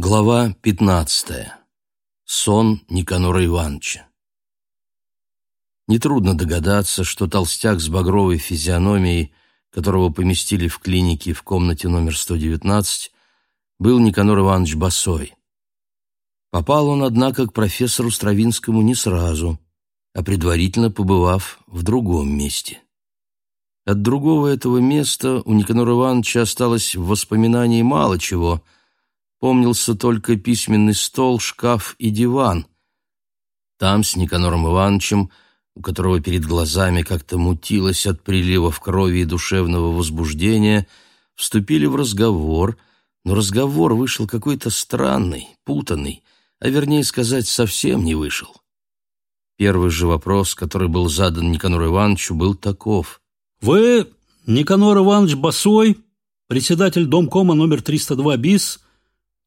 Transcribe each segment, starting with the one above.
Глава пятнадцатая. Сон Никанора Ивановича. Нетрудно догадаться, что толстяк с багровой физиономией, которого поместили в клинике в комнате номер 119, был Никанор Иванович Босой. Попал он, однако, к профессору Стравинскому не сразу, а предварительно побывав в другом месте. От другого этого места у Никанора Ивановича осталось в воспоминании мало чего – Помнился только письменный стол, шкаф и диван. Там с Никанором Ивановичем, у которого перед глазами как-то мутилось от приливов крови и душевного возбуждения, вступили в разговор, но разговор вышел какой-то странный, путанный, а вернее сказать, совсем не вышел. Первый же вопрос, который был задан Никанору Ивановичу, был таков. «Вы, Никанор Иванович Басой, председатель Домкома номер 302 БИС,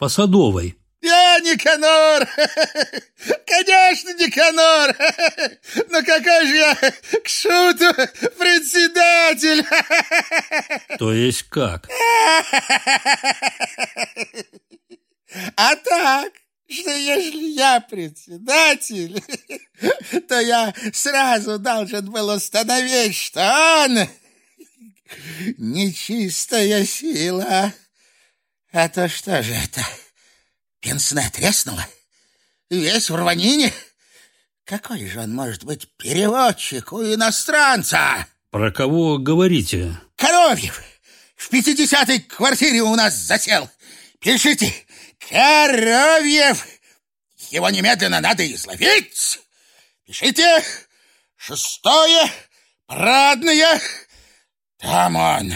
по Садовой. Я Никанор! Конечно, Никанор! Но какой же я к шуту председатель! То есть как? А так, что если я председатель, то я сразу должен был установить, что он нечистая сила, а то что же это? Пенсне треснула? Весь в рванине? Какой же он может быть переводчик у иностранца? Про кого говорите? Коровьев! В пятидесятой квартире у нас засел. Пишите, Коровьев! Его немедленно надо изловить. Пишите, шестое, парадное, там он.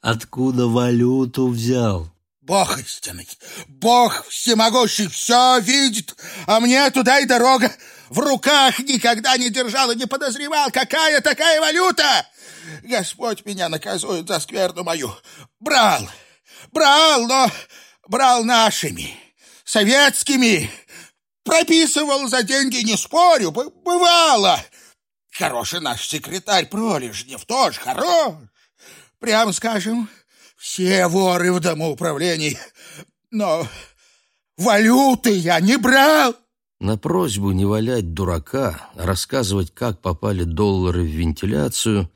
Откуда валюту взял? Бог истинный, Бог всемогущий все видит, а мне туда и дорога. В руках никогда не держал и не подозревал, какая такая валюта. Господь меня наказует за скверну мою. Брал, брал, но брал нашими, советскими. Прописывал за деньги, не спорю, бывало. Хороший наш секретарь Пролежнев, тоже хорош. Прямо скажем, все воры в домоуправлении, но валюты я не брал. На просьбу не валять дурака, а рассказывать, как попали доллары в вентиляцию,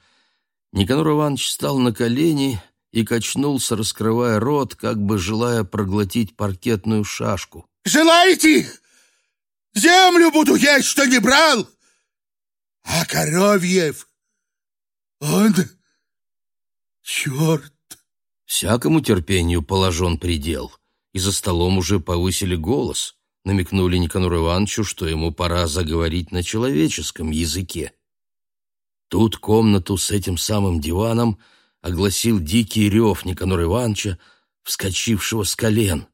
Никанор Иванович встал на колени и качнулся, раскрывая рот, как бы желая проглотить паркетную шашку. «Желаете? Землю буду есть, что не брал! А Коровьев, он черт!» Всякому терпению положен предел, и за столом уже повысили голос, намекнули Никанору Ивановичу, что ему пора заговорить на человеческом языке. Тут комнату с этим самым диваном огласил дикий рев Никанора Ивановича, вскочившего с колен.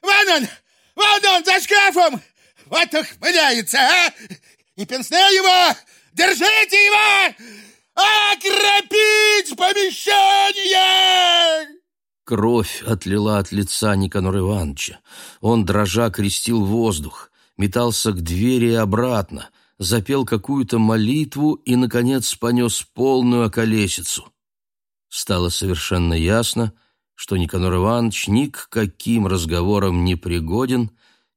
«Вон он! Вон он, за шкафом! Вот ухмыляется, а! И пенсне его! Держите его! Окропить помещение!» Кровь отлила от лица Никанора Ивановича. Он, дрожа, крестил воздух, метался к двери и обратно, запел какую-то молитву и, наконец, понес полную околесицу. Стало совершенно ясно, что Никанор Иванович ни к каким разговорам не пригоден,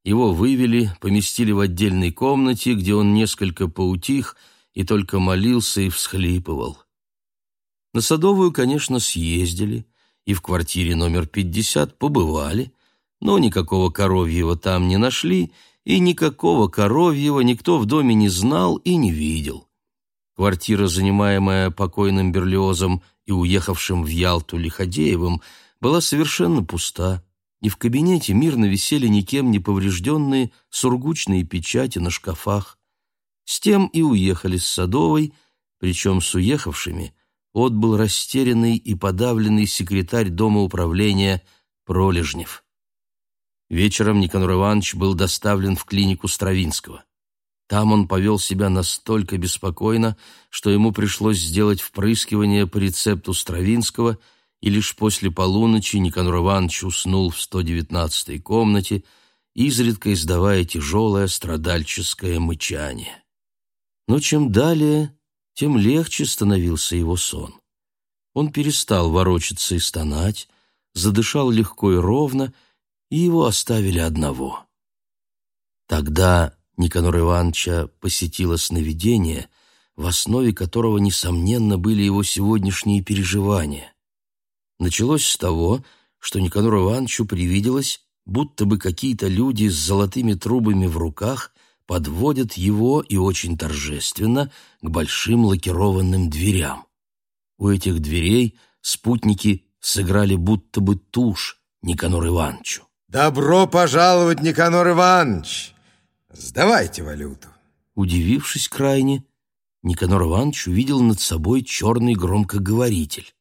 его вывели, поместили в отдельной комнате, где он несколько поутих и только молился и всхлипывал. На Садовую, конечно, съездили, и в квартире номер 50 побывали, но никакого коровьего там не нашли, и никакого коровьего никто в доме не знал и не видел. Квартира, занимаемая покойным Берлиозом и уехавшим в Ялту Лиходеевым, была совершенно пуста, и в кабинете мирно висели никем не поврежденные сургучные печати на шкафах. С тем и уехали с Садовой, причем с уехавшими отбыл растерянный и подавленный секретарь Дома управления Пролежнев. Вечером Никанор Иванович был доставлен в клинику Стравинского. Там он повел себя настолько беспокойно, что ему пришлось сделать впрыскивание по рецепту Стравинского, и лишь после полуночи Никанор Иванович уснул в 119-й комнате, изредка издавая тяжелое страдальческое мычание. Но чем далее, тем легче становился его сон. Он перестал ворочаться и стонать, задышал легко и ровно, и его оставили одного. Тогда Никанор Ивановича посетило сновидение, в основе которого, несомненно, были его сегодняшние переживания. Началось с того, что Никанору Ивановичу привиделось, будто бы какие-то люди с золотыми трубами в руках подводят его и очень торжественно к большим лакированным дверям. У этих дверей спутники сыграли будто бы тушь Никанору Ивановичу. «Добро пожаловать, Никанор Иванович! Сдавайте валюту!» Удивившись крайне, Никанор Иванович увидел над собой черный громкоговоритель.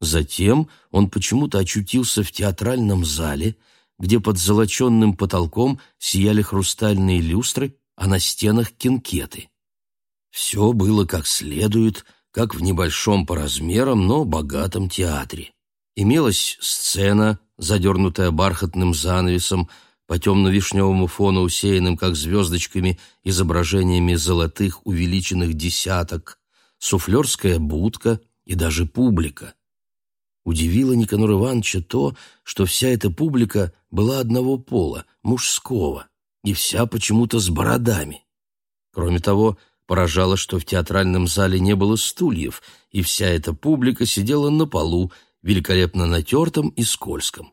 Затем он почему-то очутился в театральном зале, где под золоченным потолком сияли хрустальные люстры, а на стенах кинкеты. Все было как следует, как в небольшом по размерам, но богатом театре. Имелась сцена, задернутая бархатным занавесом, по темно-вишневому фону, усеянным, как звездочками, изображениями золотых увеличенных десяток, суфлерская будка и даже публика. Удивило Никанора Ивановича то, что вся эта публика была одного пола, мужского, и вся почему-то с бородами. Кроме того, поражало, что в театральном зале не было стульев, и вся эта публика сидела на полу, великолепно натертом и скользком.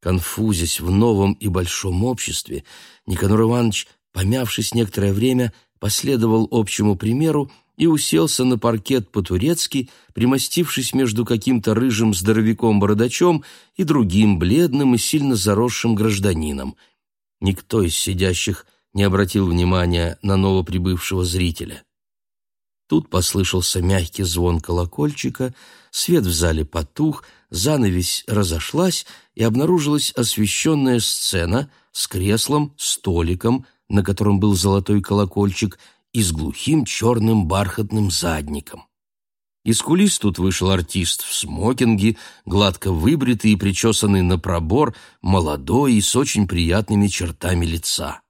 Конфузясь в новом и большом обществе, Никанор Иванович, помявшись некоторое время, последовал общему примеру и уселся на паркет по-турецки, примостившись между каким-то рыжим здоровяком-бородачом и другим бледным и сильно заросшим гражданином. Никто из сидящих не обратил внимания на новоприбывшего зрителя. Тут послышался мягкий звон колокольчика, свет в зале потух, занавесь разошлась, и обнаружилась освещенная сцена с креслом, столиком, на котором был золотой колокольчик, и с глухим черным бархатным задником. Из кулис тут вышел артист в смокинге, гладко выбритый и причесанный на пробор, молодой и с очень приятными чертами лица.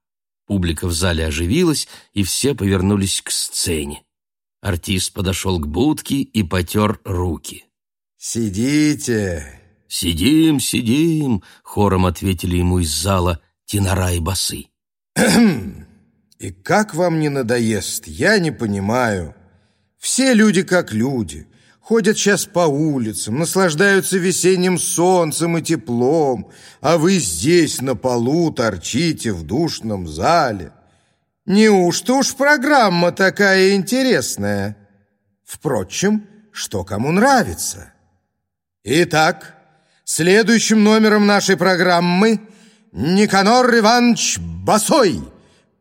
Публика в зале оживилась, и все повернулись к сцене. Артист подошел к будке и потер руки. «Сидите!» «Сидим, сидим!» — хором ответили ему из зала тенора и басы. И как вам не надоест, я не понимаю. Все люди как люди, ходят сейчас по улицам, наслаждаются весенним солнцем и теплом, а вы здесь на полу торчите в душном зале. Неужто уж программа такая интересная? Впрочем, что кому нравится. Итак, следующим номером нашей программы Никанор Иванович Басой –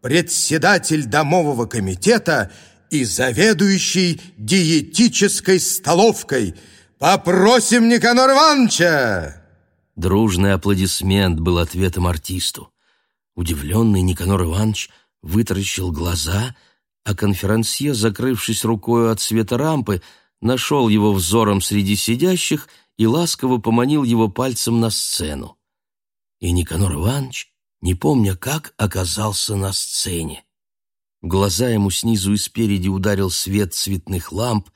председатель домового комитета и заведующий диетической столовкой. Попросим Никанор Ивановича!» Дружный аплодисмент был ответом артисту. Удивленный Никанор Иванович вытаращил глаза, а конферансье, закрывшись рукою от света рампы, нашел его взором среди сидящих и ласково поманил его пальцем на сцену. И Никанор Иванович не помня как, оказался на сцене. глаза ему снизу и спереди ударил свет цветных ламп,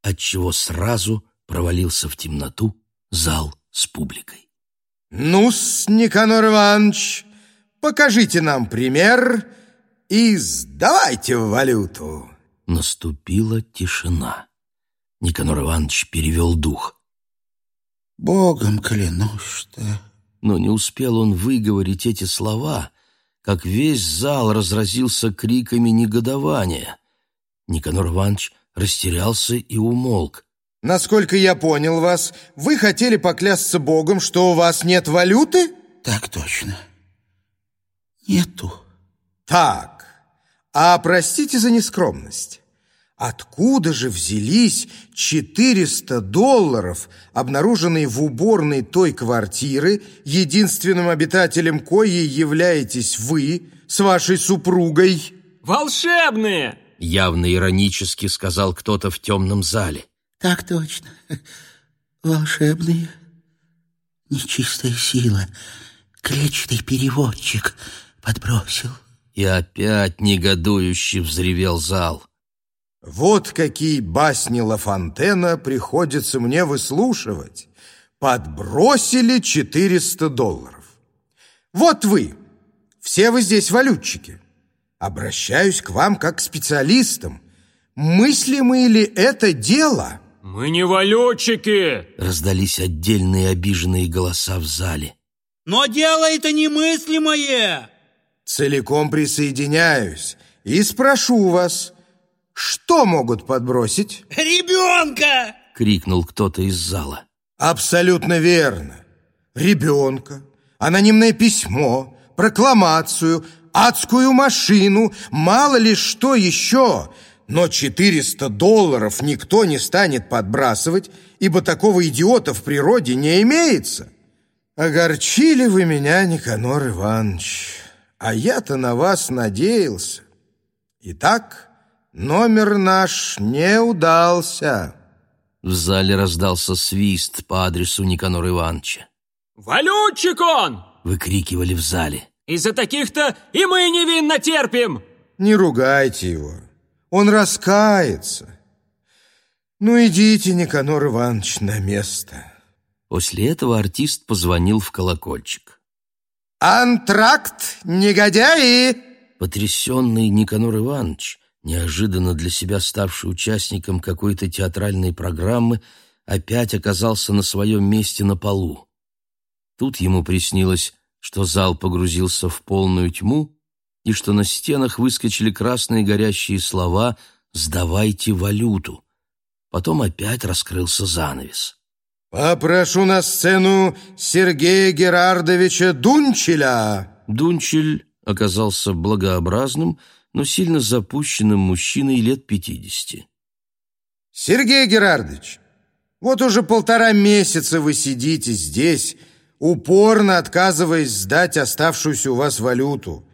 отчего сразу провалился в темноту зал с публикой. «Ну-с, Никанор Иванович, покажите нам пример и сдавайте в валюту!» Наступила тишина. Никанор Иванович перевел дух. «Богом клянусь, что но не успел он выговорить эти слова, как весь зал разразился криками негодования. Никанор Иванович растерялся и умолк. «Насколько я понял вас, вы хотели поклясться Богом, что у вас нет валюты?» «Так точно. Нету». «Так, а простите за нескромность». Откуда же взялись 400 долларов, обнаруженные в уборной той квартиры, единственным обитателем коей являетесь вы с вашей супругой? «Волшебные!» — явно иронически сказал кто-то в темном зале. «Так точно. Волшебные. Нечистая сила. Клетчатый переводчик подбросил». И опять негодующе взревел зал. Вот какие басни Ла Фонтена приходится мне выслушивать. Подбросили 400 долларов. Вот вы, все вы здесь валютчики. Обращаюсь к вам как к специалистам. Мыслимо ли это дело? Мы не валютчики! Раздались отдельные обиженные голоса в зале. Но дело это немыслимое! Целиком присоединяюсь и спрошу вас, что могут подбросить? Ребенка! Крикнул кто-то из зала. Абсолютно верно. Ребенка, анонимное письмо, прокламацию, адскую машину, мало ли что еще. Но 400 долларов никто не станет подбрасывать, ибо такого идиота в природе не имеется. Огорчили вы меня, Никанор Иванович, а я-то на вас надеялся. Итак, номер наш не удался. В зале раздался свист по адресу Никанора Ивановича. Валютчик он! Выкрикивали в зале. Из-за таких-то и мы невинно терпим! Не ругайте его. Он раскается. Ну, идите, Никанор Иванович, на место. После этого артист позвонил в колокольчик. Антракт, негодяи! Потрясенный Никанор Иванович, неожиданно для себя ставший участником какой-то театральной программы, опять оказался на своем месте на полу. Тут ему приснилось, что зал погрузился в полную тьму и что на стенах выскочили красные горящие слова «Сдавайте валюту». Потом опять раскрылся занавес. Попрошу на сцену Сергея Герардовича Дунчеля. Дунчель оказался благообразным, но сильно запущенным мужчиной лет пятидесяти. Сергей Герардович, вот уже полтора месяца вы сидите здесь, упорно отказываясь сдать оставшуюся у вас валюту,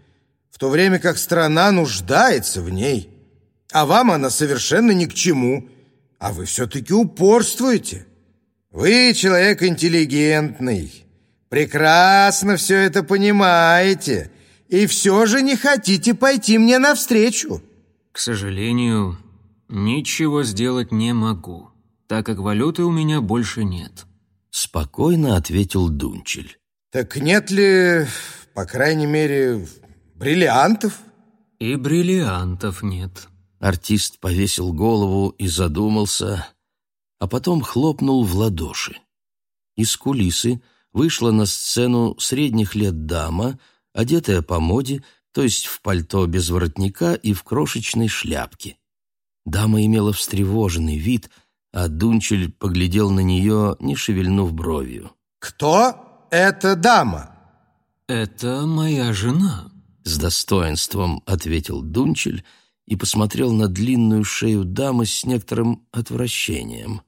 в то время как страна нуждается в ней, а вам она совершенно ни к чему, а вы все-таки упорствуете. Вы человек интеллигентный, прекрасно все это понимаете, и все же не хотите пойти мне навстречу. К сожалению, ничего сделать не могу, так как валюты у меня больше нет. Спокойно ответил Дунчель. Так нет ли, по крайней мере, бриллиантов? И бриллиантов нет. Артист повесил голову и задумался, а потом хлопнул в ладоши. Из кулисы вышла на сцену средних лет дама, одетая по моде, то есть в пальто без воротника и в крошечной шляпке. Дама имела встревоженный вид, а Дунчель поглядел на нее, не шевельнув бровью. Кто эта дама? Это моя жена. С достоинством ответил Дунчель и посмотрел на длинную шею дамы с некоторым отвращением.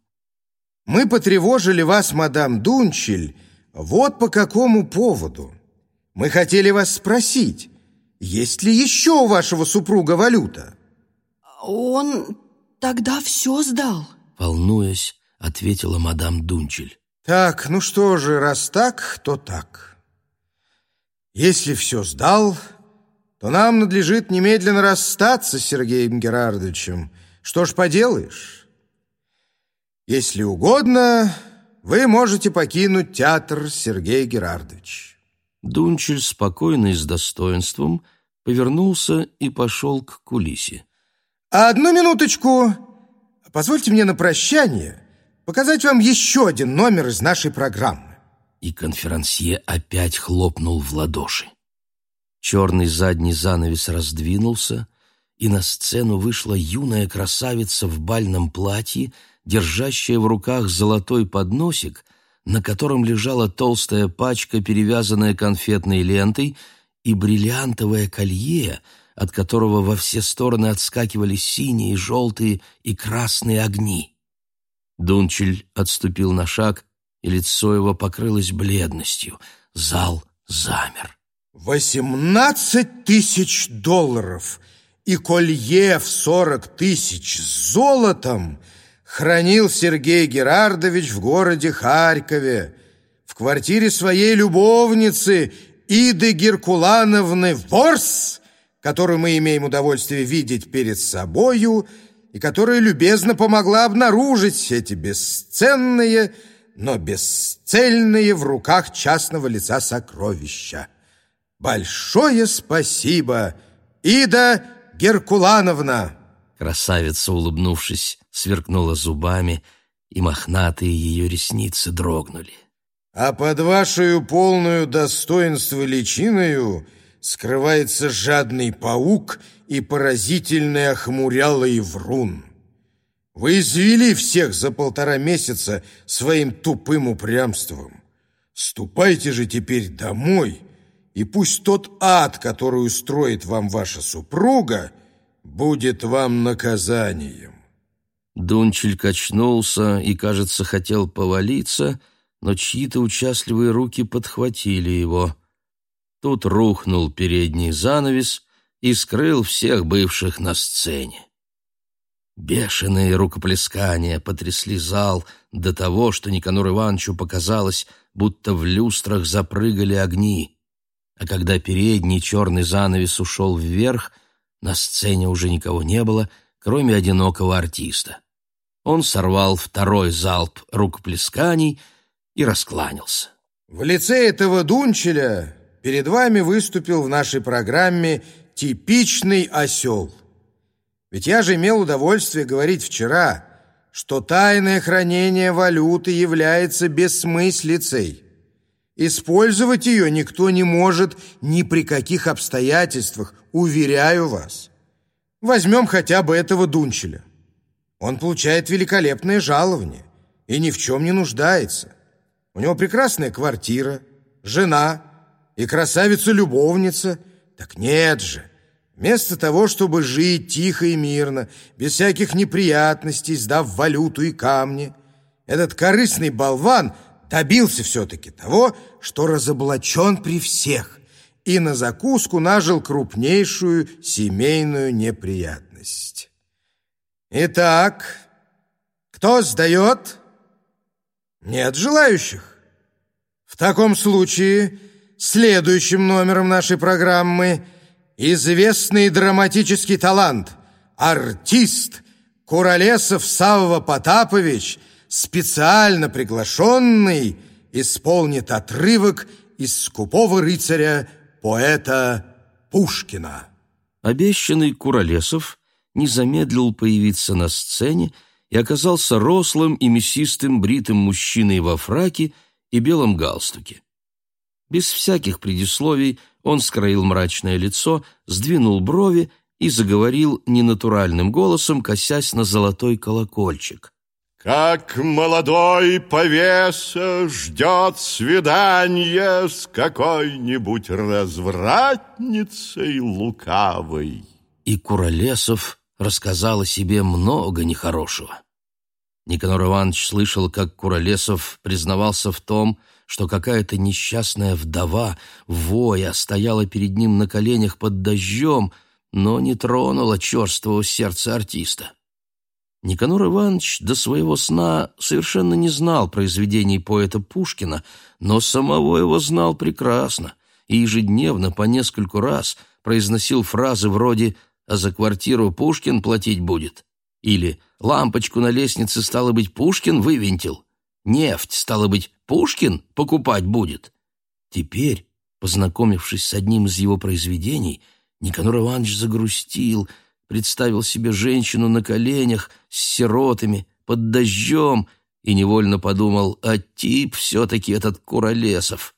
Мы потревожили вас, мадам Дунчель, вот по какому поводу. Мы хотели вас спросить, есть ли еще у вашего супруга валюта? Он тогда все сдал. Волнуясь, ответила мадам Дунчель. Так, ну что же, раз так, то так. Если все сдал, то нам надлежит немедленно расстаться с Сергеем Герардовичем. Что ж поделаешь? Если угодно, вы можете покинуть театр, Сергей Герардович. Дунчель спокойно и с достоинством повернулся и пошел к кулисе. Одну минуточку. Позвольте мне на прощание показать вам еще один номер из нашей программы. И конферансье опять хлопнул в ладоши. Черный задний занавес раздвинулся, и на сцену вышла юная красавица в бальном платье, держащая в руках золотой подносик, на котором лежала толстая пачка, перевязанная конфетной лентой, и бриллиантовое колье, от которого во все стороны отскакивали синие, желтые и красные огни. Дунчель отступил на шаг, и лицо его покрылось бледностью. Зал замер. «Восемнадцать тысяч долларов и колье в сорок тысяч с золотом хранил Сергей Герардович в городе Харькове, в квартире своей любовницы Иды Геркулановны Ворс, которую мы имеем удовольствие видеть перед собою и которая любезно помогла обнаружить эти бесценные, но бесцельные в руках частного лица сокровища. Большое спасибо, Ида Геркулановна!» Красавица, улыбнувшись, сверкнула зубами, и мохнатые ее ресницы дрогнули. «А под вашей полную достоинство личиною скрывается жадный паук и поразительный охмурялый врун. Вы извели всех за полтора месяца своим тупым упрямством. Ступайте же теперь домой, и пусть тот ад, который устроит вам ваша супруга, будет вам наказанием». Дунчель качнулся и, кажется, хотел повалиться, но чьи-то участливые руки подхватили его. Тут рухнул передний занавес и скрыл всех бывших на сцене. Бешеные рукоплескания потрясли зал до того, что Никанор Ивановичу показалось, будто в люстрах запрыгали огни. А когда передний черный занавес ушел вверх, на сцене уже никого не было, кроме одинокого артиста. Он сорвал второй залп рукоплесканий и раскланялся. В лице этого Дунчеля перед вами выступил в нашей программе типичный осел. Ведь я же имел удовольствие говорить вчера, что тайное хранение валюты является бессмыслицей. Использовать ее никто не может ни при каких обстоятельствах, уверяю вас. Возьмем хотя бы этого Дунчеля. Он получает великолепное жалование и ни в чем не нуждается. У него прекрасная квартира, жена и красавица-любовница. Так нет же, вместо того, чтобы жить тихо и мирно, без всяких неприятностей, сдав валюту и камни, этот корыстный болван добился все-таки того, что разоблачен при всех и на закуску нажил крупнейшую семейную неприятность. Итак, кто сдает? Нет желающих. В таком случае следующим номером нашей программы известный драматический талант, артист Куролесов Савва Потапович, специально приглашенный, исполнит отрывок из «Скупого рыцаря» поэта Пушкина. Обещанный Куролесов не замедлил появиться на сцене и оказался рослым и мясистым бритым мужчиной во фраке и белом галстуке. Без всяких предисловий он скроил мрачное лицо, сдвинул брови и заговорил ненатуральным голосом, косясь на золотой колокольчик. Как молодой повеса ждет свидание с какой-нибудь развратницей лукавой. И Куролесов рассказал о себе много нехорошего. Никанор Иванович слышал, как Куролесов признавался в том, что какая-то несчастная вдова, воя, стояла перед ним на коленях под дождем, но не тронула черствого сердца артиста. Никанор Иванович до своего сна совершенно не знал произведений поэта Пушкина, но самого его знал прекрасно и ежедневно по нескольку раз произносил фразы вроде «А за квартиру Пушкин платить будет» или «Лампочку на лестнице, стало быть, Пушкин вывинтил», «Нефть, стало быть, Пушкин покупать будет». Теперь, познакомившись с одним из его произведений, Никанор Иванович загрустил – представил себе женщину на коленях с сиротами, под дождем, и невольно подумал, а тип все-таки этот Куролесов.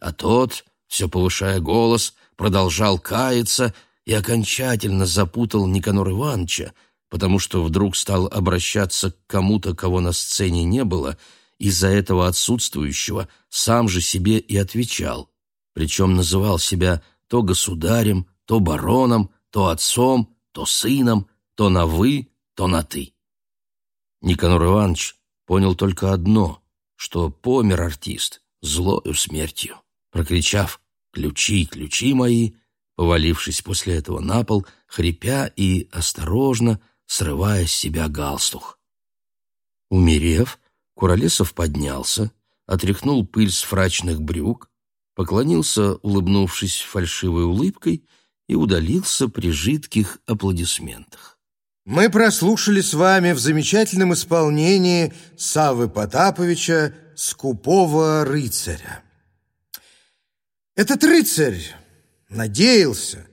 А тот, все повышая голос, продолжал каяться и окончательно запутал Никанор Ивановича, потому что вдруг стал обращаться к кому-то, кого на сцене не было, из-за этого отсутствующего сам же себе и отвечал, причем называл себя то государем, то бароном, то отцом, то сыном, то на «вы», то на «ты». Никанор Иванович понял только одно, что помер артист злою смертью. Прокричав «Ключи, ключи мои!», повалившись после этого на пол, хрипя и осторожно срывая с себя галстух. Умерев, Куролесов поднялся, отряхнул пыль с фрачных брюк, поклонился, улыбнувшись фальшивой улыбкой, и удалился при жидких аплодисментах. Мы прослушали с вами в замечательном исполнении Савы Потаповича «Скупого рыцаря». Этот рыцарь надеялся,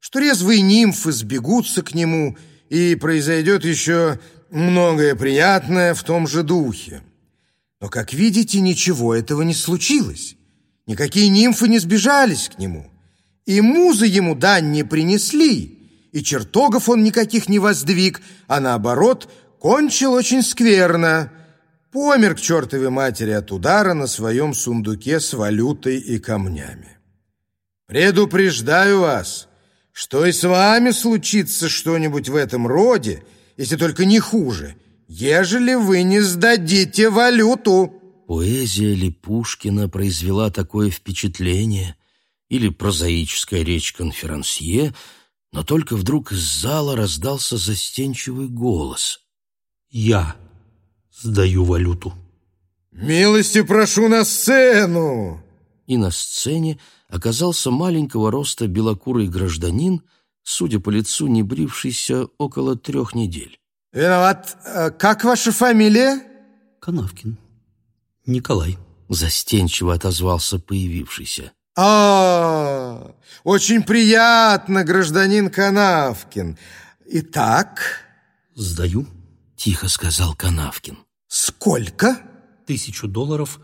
что резвые нимфы сбегутся к нему, и произойдет еще многое приятное в том же духе. Но, как видите, ничего этого не случилось. Никакие нимфы не сбежались к нему, и музы ему дань не принесли, и чертогов он никаких не воздвиг, а наоборот, кончил очень скверно. Помер к чертовой матери от удара на своем сундуке с валютой и камнями. Предупреждаю вас, что и с вами случится что-нибудь в этом роде, если только не хуже, ежели вы не сдадите валюту». Поэзия ли Пушкина произвела такое впечатление, или прозаическая речь конферансье, но только вдруг из зала раздался застенчивый голос. Я сдаю валюту. «Милости прошу на сцену!» И на сцене оказался маленького роста белокурый гражданин, судя по лицу, не брившийся около трех недель. «Виноват. А как ваша фамилия?» Канавкин. Николай. Застенчиво отозвался появившийся. «А, очень приятно, гражданин Канавкин. Итак...» Сдаю. Тихо сказал Канавкин. «Сколько?» Тысячу долларов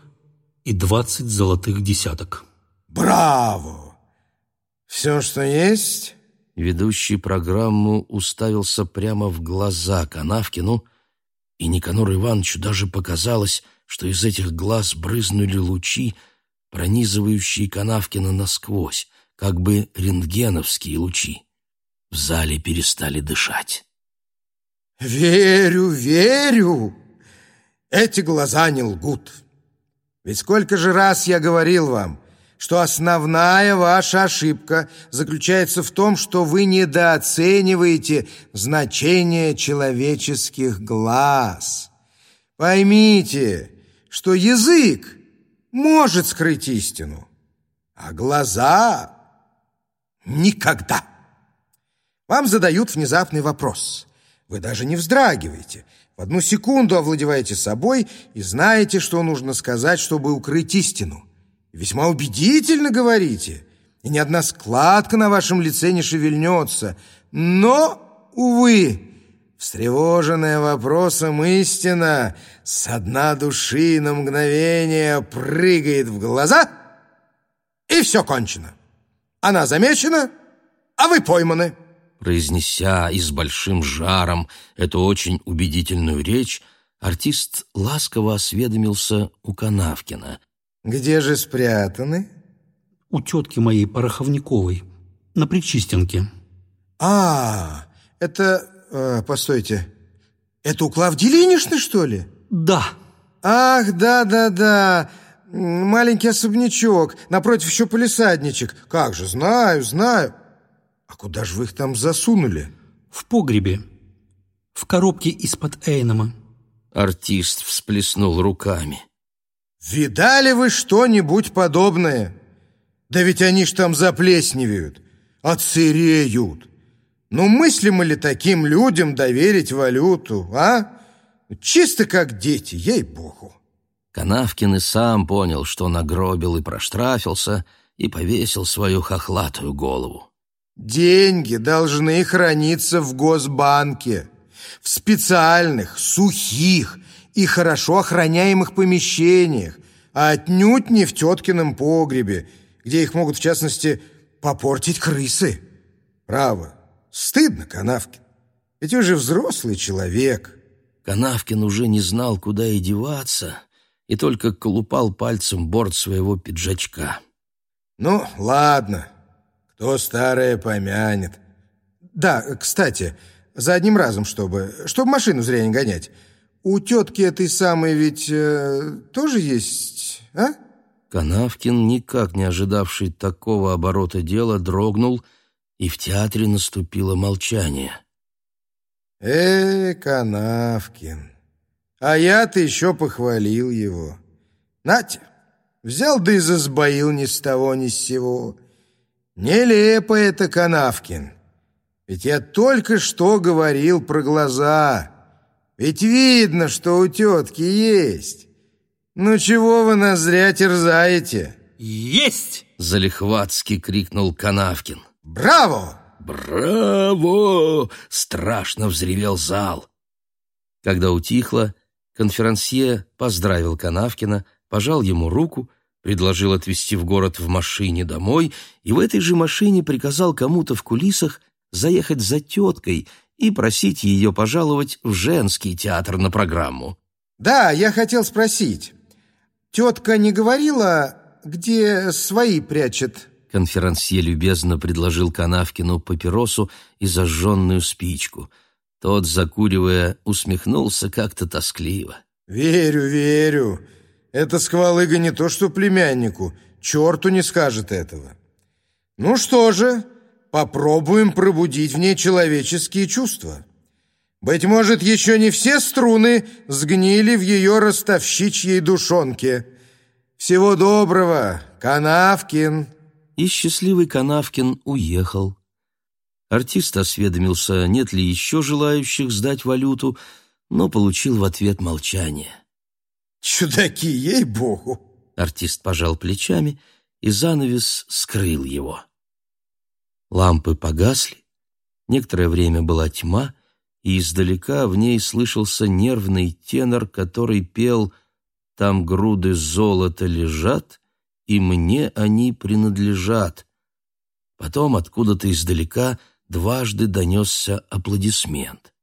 и двадцать золотых десяток. «Браво! Все, что есть?» Ведущий программу уставился прямо в глаза Канавкину, и Никанору Ивановичу даже показалось, что из этих глаз брызнули лучи, пронизывающие Канавкина насквозь, как бы рентгеновские лучи. В зале перестали дышать. «Верю, верю! Эти глаза не лгут. Ведь сколько же раз я говорил вам, что основная ваша ошибка заключается в том, что вы недооцениваете значение человеческих глаз. Поймите, что язык может скрыть истину, а глаза — никогда. Вам задают внезапный вопрос. Вы даже не вздрагиваете. В одну секунду овладеваете собой и знаете, что нужно сказать, чтобы укрыть истину. Весьма убедительно говорите, и ни одна складка на вашем лице не шевельнется. Но, увы, встревоженная вопросом истина со дна души на мгновение прыгает в глаза, и все кончено. Она замечена, а вы пойманы. Произнеся и с большим жаром эту очень убедительную речь, артист ласково осведомился у Канавкина. Где же спрятаны? У тетки моей Пороховниковой, на Причистенке. А, это... Э, постойте. Это у Клавдии Ильиничны, что ли? Да. Ах, да-да-да. Маленький особнячок. Напротив еще полисадничек. Как же, знаю, знаю. А куда же вы их там засунули? В погребе. В коробке из-под Эйнема. Артист всплеснул руками. Видали вы что-нибудь подобное? Да ведь они ж там заплесневеют, отсыреют. Ну, мыслимо ли таким людям доверить валюту, а? Чисто как дети, ей-богу. Канавкин и сам понял, что нагробил и проштрафился, и повесил свою хохлатую голову. Деньги должны храниться в Госбанке, в специальных, сухих, и хорошо охраняемых помещениях, а отнюдь не в теткином погребе, где их могут, в частности, попортить крысы. Право, стыдно, Канавкин. Ведь вы же взрослый человек. Канавкин уже не знал, куда и деваться, и только колупал пальцем борт своего пиджачка. Ну, ладно, кто старое помянет. Да, кстати, за одним разом, чтобы, чтобы машину зря не гонять. У тетки этой самой ведь э, тоже есть, а? Канавкин, никак не ожидавший такого оборота дела, дрогнул, и в театре наступило молчание. Э, Канавкин, а я-то еще похвалил его. Натя, взял да и засбоил ни с того ни с сего. Нелепо это, Канавкин. Ведь я только что говорил про глаза. Ведь видно, что у тетки есть. Ну чего вы нас зря терзаете? Есть! залихватски крикнул Канавкин. Браво! «Браво!» — страшно взревел зал. Когда утихло, конферансье поздравил Канавкина, пожал ему руку, предложил отвезти в город в машине домой и в этой же машине приказал кому-то в кулисах заехать за теткой и просить ее пожаловать в женский театр на программу. Да, я хотел спросить. Тетка не говорила, где свои прячет? Конферансье любезно предложил Канавкину папиросу и зажженную спичку. Тот, закуривая, усмехнулся как-то тоскливо. «Верю, верю. Это сквалыга не то что племяннику, черту не скажет этого. Ну что же, попробуем пробудить в ней человеческие чувства. Быть может, еще не все струны сгнили в ее ростовщичьей душонке. Всего доброго, Канавкин!» И счастливый Канавкин уехал. Артист осведомился, нет ли еще желающих сдать валюту, но получил в ответ молчание. «Чудаки, ей-богу!» Артист пожал плечами, и занавес скрыл его. Лампы погасли, некоторое время была тьма, и издалека в ней слышался нервный тенор, который пел «Там груды золота лежат, и мне они принадлежат». Потом откуда-то издалека дважды донесся аплодисмент.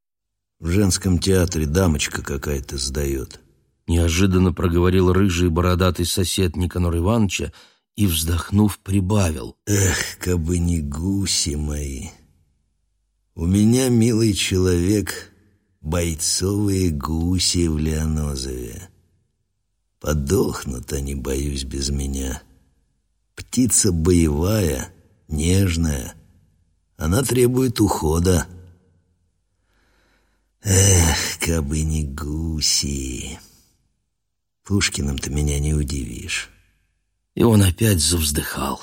В женском театре дамочка какая-то сдает. Неожиданно проговорил рыжий бородатый сосед Никанор Ивановича и, вздохнув, прибавил. Эх, кабы не гуси мои. У меня, милый человек, бойцовые гуси в Леонозове. Подохнут они, боюсь, без меня. Птица боевая, нежная. Она требует ухода. Эх, кабы не гуси. Пушкиным ты меня не удивишь. И он опять завздыхал.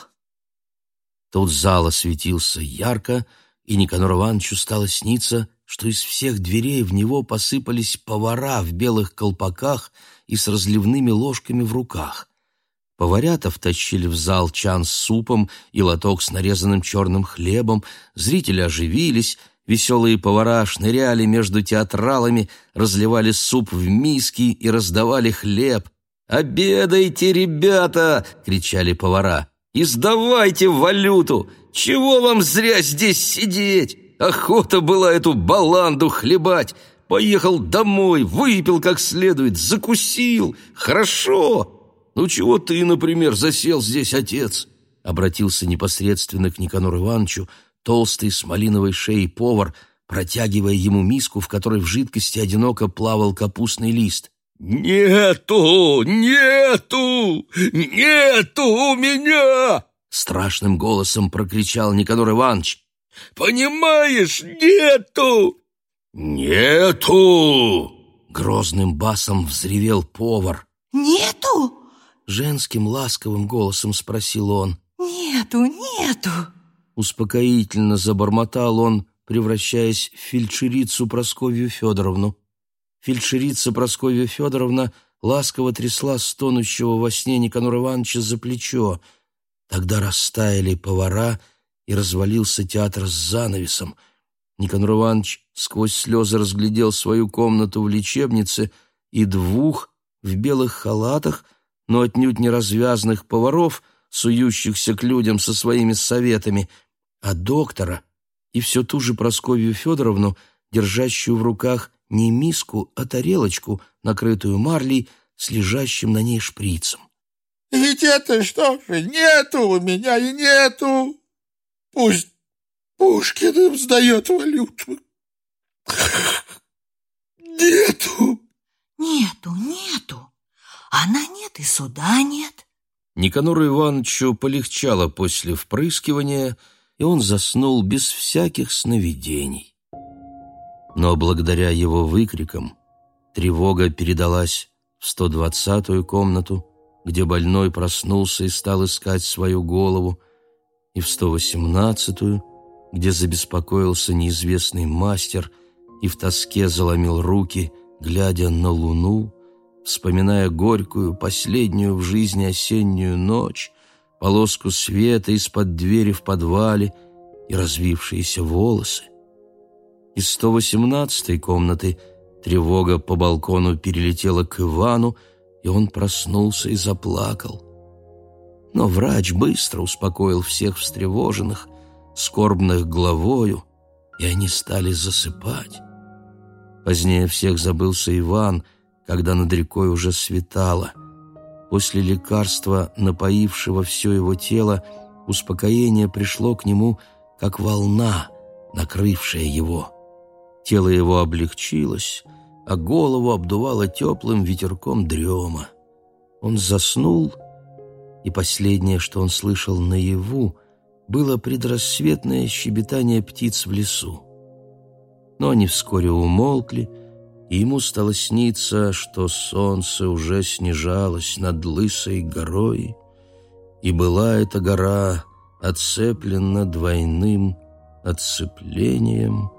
Тут зал осветился ярко, и Никанору Ивановичу стало сниться, что из всех дверей в него посыпались повара в белых колпаках и с разливными ложками в руках. Поварята втащили в зал чан с супом и лоток с нарезанным черным хлебом, зрители оживились, веселые повара шныряли между театралами, разливали суп в миски и раздавали хлеб. «Обедайте, ребята!» — кричали повара. «И сдавайте валюту! Чего вам зря здесь сидеть? Охота была эту баланду хлебать! Поехал домой, выпил как следует, закусил! Хорошо!» «Ну чего ты, например, засел здесь, отец?» Обратился непосредственно к Никанору Ивановичу толстый с малиновой шеей повар, протягивая ему миску, в которой в жидкости одиноко плавал капустный лист. «Нету! Нету! Нету у меня!» Страшным голосом прокричал Никанор Иванович. «Понимаешь, нету!» «Нету!» Грозным басом взревел повар. Нету? Женским ласковым голосом спросил он. Нету, нету. Успокоительно забормотал он, превращаясь в фельдшерицу Просковью Федоровну. Фельдшерица Просковья Федоровна ласково трясла стонущего во сне Никанора Ивановича за плечо. Тогда растаяли повара, и развалился театр с занавесом. Никанор Иванович сквозь слезы разглядел свою комнату в лечебнице и двух в белых халатах, но отнюдь не развязных поваров, сующихся к людям со своими советами, а доктора и все ту же Просковью Федоровну, держащую в руках не миску, а тарелочку, накрытую марлей, с лежащим на ней шприцем. Ведь это что же, нету у меня и нету. Пусть Пушкин им сдает валюту. Нету. Нету, нету. Она нет и суда нет. Никанору Ивановичу полегчало после впрыскивания, и он заснул без всяких сновидений. Но благодаря его выкрикам тревога передалась в 120-ю комнату, где больной проснулся и стал искать свою голову, и в 118-ю, где забеспокоился неизвестный мастер и в тоске заломил руки, глядя на луну, вспоминая горькую, последнюю в жизни осеннюю ночь, полоску света из-под двери в подвале и развившиеся волосы. Из 118-й комнаты тревога по балкону перелетела к Ивану, и он проснулся и заплакал. Но врач быстро успокоил всех встревоженных, скорбных главою, и они стали засыпать. Позднее всех забылся Иван, когда над рекой уже светало. После лекарства, напоившего все его тело, успокоение пришло к нему, как волна, накрывшая его. Тело его облегчилось, а голову обдувало теплым ветерком дрема. Он заснул, и последнее, что он слышал наяву, было предрассветное щебетание птиц в лесу. Но они вскоре умолкли, и ему стало сниться, что солнце уже снижалось над лысой горой, и была эта гора отцеплена двойным отцеплением —